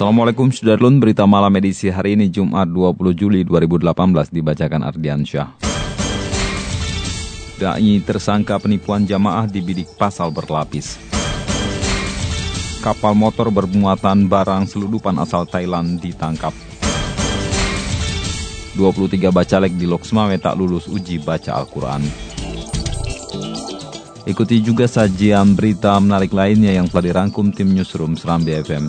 Assalamualaikum Sudarlun, berita malam edisi hari ini Jumat 20 Juli 2018 dibacakan Ardian Syah. Dai tersangka penipuan jamaah dibidik pasal berlapis. Kapal motor bermuatan barang seludupan asal Thailand ditangkap. 23 bacalek di Loksmawe tak lulus uji baca Al-Quran. Ikuti juga sajian berita menarik lainnya yang telah dirangkum tim Newsroom Serambi FM.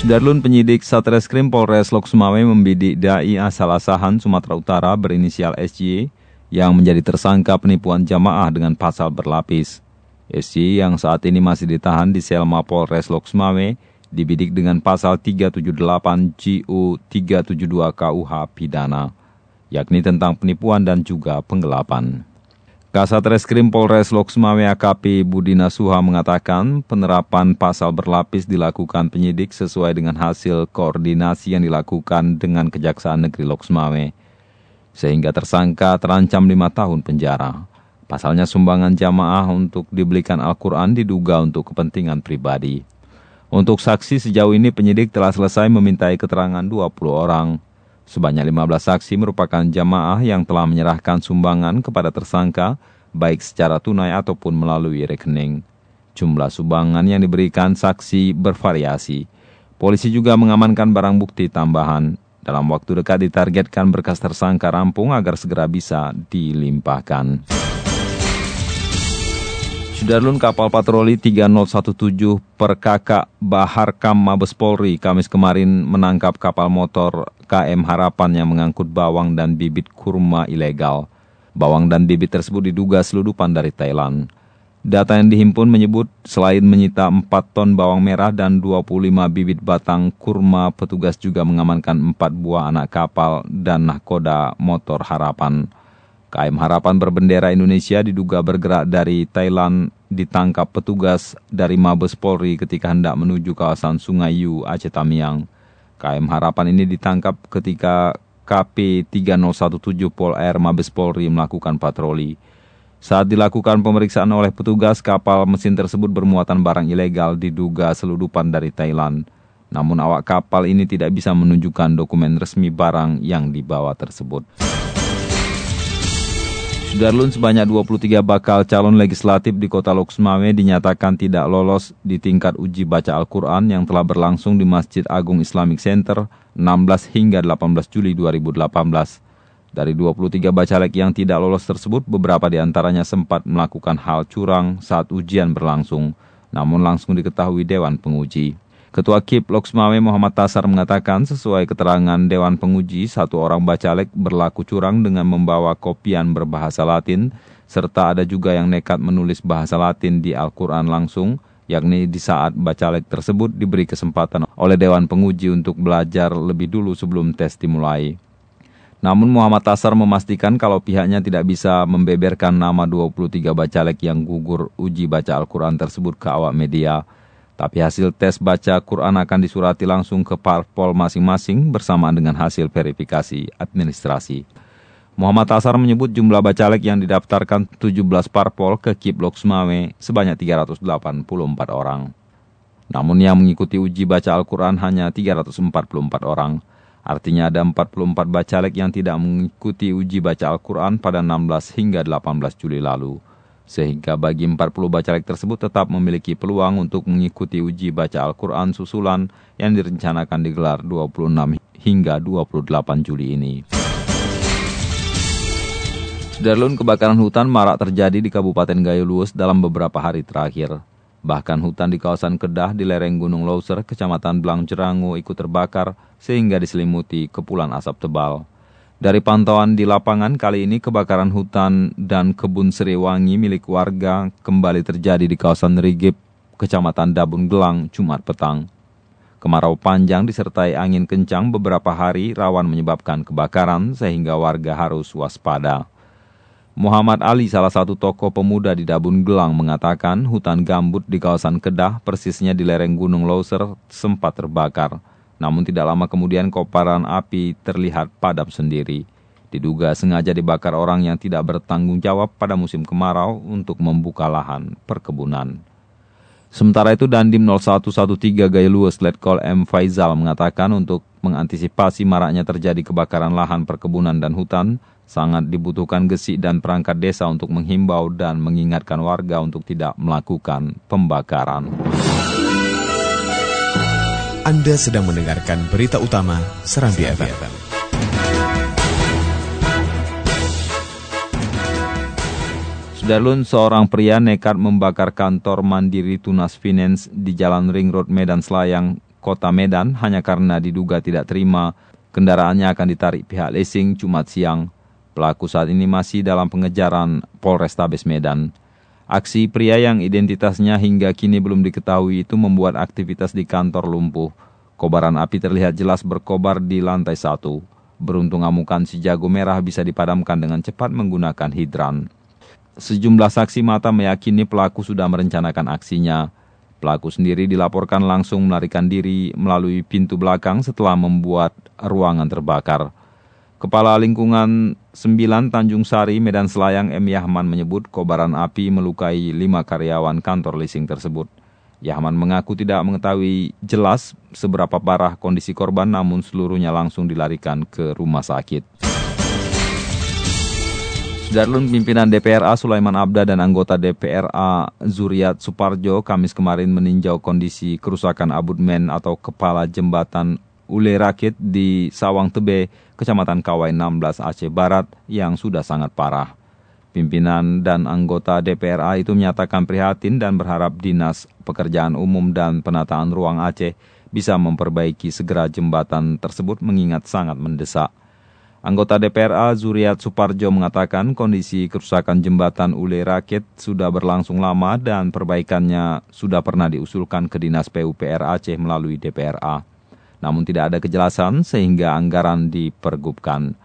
Sudarlun penyidik Satreskrim Polres Loksmawe membidik dai asal asahan Sumatera Utara berinisial SJ yang menjadi tersangka penipuan jamaah dengan pasal berlapis. SJ yang saat ini masih ditahan di Selma Polres Loksmawe dibidik dengan pasal 378 GU 372 KUH pidana, yakni tentang penipuan dan juga penggelapan. Kasat Reskrim Polres Loksmawe AKP Budi Nasuha mengatakan penerapan pasal berlapis dilakukan penyidik sesuai dengan hasil koordinasi yang dilakukan dengan Kejaksaan Negeri Loksmawe. Sehingga tersangka terancam lima tahun penjara. Pasalnya sumbangan jamaah untuk dibelikan Al-Quran diduga untuk kepentingan pribadi. Untuk saksi sejauh ini penyidik telah selesai memintai keterangan 20 orang. Sebanyak 15 saksi merupakan jamaah yang telah menyerahkan sumbangan kepada tersangka, baik secara tunai ataupun melalui rekening. Jumlah sumbangan yang diberikan saksi bervariasi. Polisi juga mengamankan barang bukti tambahan. Dalam waktu dekat ditargetkan berkas tersangka rampung agar segera bisa dilimpahkan. Sudarlun kapal patroli 3017 per kakak Bahar Kam Mabes Polri Kamis kemarin menangkap kapal motor KM Harapan yang mengangkut bawang dan bibit kurma ilegal. Bawang dan bibit tersebut diduga seludupan dari Thailand. Data yang dihimpun menyebut selain menyita 4 ton bawang merah dan 25 bibit batang kurma, petugas juga mengamankan 4 buah anak kapal dan nahkoda motor Harapan. KM Harapan berbendera Indonesia diduga bergerak dari Thailand ditangkap petugas dari Mabes Polri ketika hendak menuju kawasan Sungai Yu, Aceh Tamiang. KM Harapan ini ditangkap ketika KP 3017 Pol Air Mabes Polri melakukan patroli. Saat dilakukan pemeriksaan oleh petugas, kapal mesin tersebut bermuatan barang ilegal diduga seludupan dari Thailand. Namun awak kapal ini tidak bisa menunjukkan dokumen resmi barang yang dibawa tersebut. Sudarlun sebanyak 23 bakal calon legislatif di kota Loksmawe dinyatakan tidak lolos di tingkat uji baca Al-Quran yang telah berlangsung di Masjid Agung Islamic Center 16 hingga 18 Juli 2018. Dari 23 bacalek yang tidak lolos tersebut, beberapa di antaranya sempat melakukan hal curang saat ujian berlangsung, namun langsung diketahui Dewan Penguji. Ketua KIP Loksmawe Muhammad Tasar mengatakan sesuai keterangan Dewan Penguji, satu orang bacalek berlaku curang dengan membawa kopian berbahasa Latin, serta ada juga yang nekat menulis bahasa Latin di Al-Quran langsung, yakni di saat bacalek tersebut diberi kesempatan oleh Dewan Penguji untuk belajar lebih dulu sebelum tes dimulai. Namun Muhammad Tasar memastikan kalau pihaknya tidak bisa membeberkan nama 23 bacalek yang gugur uji baca Al-Quran tersebut ke awak media, tapi hasil tes baca Quran akan disurati langsung ke parpol masing-masing bersamaan dengan hasil verifikasi administrasi. Muhammad Tasar menyebut jumlah bacalek yang didaftarkan 17 parpol ke Kip Loksmawe sebanyak 384 orang. Namun yang mengikuti uji baca Al-Quran hanya 344 orang. Artinya ada 44 bacalek yang tidak mengikuti uji baca Al-Quran pada 16 hingga 18 Juli lalu. Sehingga bagi 40 bacalek tersebut tetap memiliki peluang untuk mengikuti uji baca Al-Quran susulan yang direncanakan digelar 26 hingga 28 Juli ini. Darlun kebakaran hutan marak terjadi di Kabupaten Gayo Luwes dalam beberapa hari terakhir. Bahkan hutan di kawasan Kedah di lereng Gunung Loser, Kecamatan Blang Jerangu ikut terbakar sehingga diselimuti kepulan asap tebal. Dari pantauan di lapangan, kali ini kebakaran hutan dan kebun Seriwangi milik warga kembali terjadi di kawasan Rigip, Kecamatan Dabun Gelang, Jumat petang. Kemarau panjang disertai angin kencang beberapa hari rawan menyebabkan kebakaran sehingga warga harus waspada. Muhammad Ali, salah satu tokoh pemuda di Dabun Gelang, mengatakan hutan gambut di kawasan Kedah, persisnya di lereng Gunung Loser, sempat terbakar. Namun tidak lama kemudian koparan api terlihat padam sendiri. Diduga sengaja dibakar orang yang tidak bertanggung jawab pada musim kemarau untuk membuka lahan perkebunan. Sementara itu Dandim 0113 Gailues Letkol M. Faizal mengatakan untuk mengantisipasi maraknya terjadi kebakaran lahan perkebunan dan hutan, sangat dibutuhkan gesik dan perangkat desa untuk menghimbau dan mengingatkan warga untuk tidak melakukan pembakaran. Anda sedang mendengarkan berita utama Serambi FM. Sudarlun, seorang pria nekat membakar kantor Mandiri Tunas Finance di Jalan Ring Road Medan Selayang, Kota Medan, hanya karena diduga tidak terima kendaraannya akan ditarik pihak leasing Jumat siang. Pelaku saat ini masih dalam pengejaran Polrestabes Medan. Aksi pria yang identitasnya hingga kini belum diketahui itu membuat aktivitas di kantor lumpuh. Kobaran api terlihat jelas berkobar di lantai satu. Beruntung amukan si jago merah bisa dipadamkan dengan cepat menggunakan hidran. Sejumlah saksi mata meyakini pelaku sudah merencanakan aksinya. Pelaku sendiri dilaporkan langsung melarikan diri melalui pintu belakang setelah membuat ruangan terbakar. Kepala Lingkungan 9 Tanjung Sari, Medan Selayang M. Yahman menyebut kobaran api melukai lima karyawan kantor leasing tersebut. Yahman mengaku tidak mengetahui jelas seberapa parah kondisi korban namun seluruhnya langsung dilarikan ke rumah sakit. Darlun pimpinan DPRA Sulaiman Abda dan anggota DPRA Zuriat Suparjo Kamis kemarin meninjau kondisi kerusakan abutmen atau kepala jembatan Ule Rakit di Sawang Tebe, Kecamatan Kawai 16 Aceh Barat yang sudah sangat parah. Pimpinan dan anggota DPRA itu menyatakan prihatin dan berharap Dinas Pekerjaan Umum dan Penataan Ruang Aceh bisa memperbaiki segera jembatan tersebut mengingat sangat mendesak. Anggota DPRA Zuriat Suparjo mengatakan kondisi kerusakan jembatan Ule Rakit sudah berlangsung lama dan perbaikannya sudah pernah diusulkan ke Dinas PUPR Aceh melalui DPRA namun tidak ada kejelasan sehingga anggaran dipergubkan.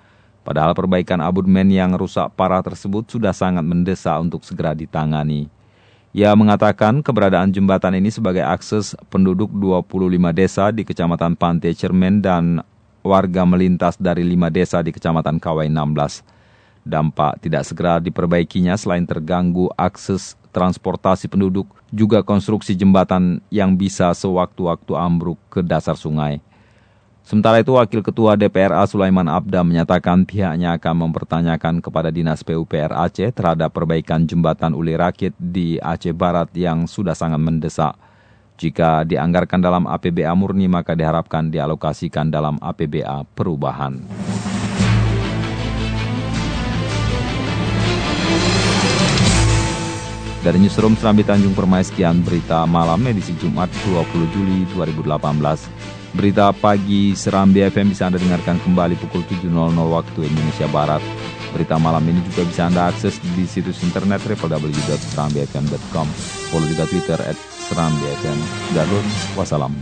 Padahal perbaikan abutmen yang rusak parah tersebut sudah sangat mendesak untuk segera ditangani. Ia mengatakan keberadaan jembatan ini sebagai akses penduduk 25 desa di Kecamatan Pantai Cermen dan warga melintas dari 5 desa di Kecamatan Kawai 16. Dampak tidak segera diperbaikinya selain terganggu akses transportasi penduduk, juga konstruksi jembatan yang bisa sewaktu-waktu ambruk ke dasar sungai. Sementara itu, Wakil Ketua DPRA Sulaiman Abda menyatakan pihaknya akan mempertanyakan kepada Dinas PUPR Aceh terhadap perbaikan jembatan Uli Rakit di Aceh Barat yang sudah sangat mendesak. Jika dianggarkan dalam APBA murni, maka diharapkan dialokasikan dalam APBA perubahan. Dari Newsroom Serambi Tanjung Permai sekian berita malam edisi Jumat 20 Juli 2018. Berita pagi Serambi FM bisa Anda dengarkan kembali pukul 7.00 waktu Indonesia Barat. Berita malam ini juga bisa Anda akses di situs internet www.serambifm.com. Follow juga Twitter at Serambi FM. Darul, wassalam.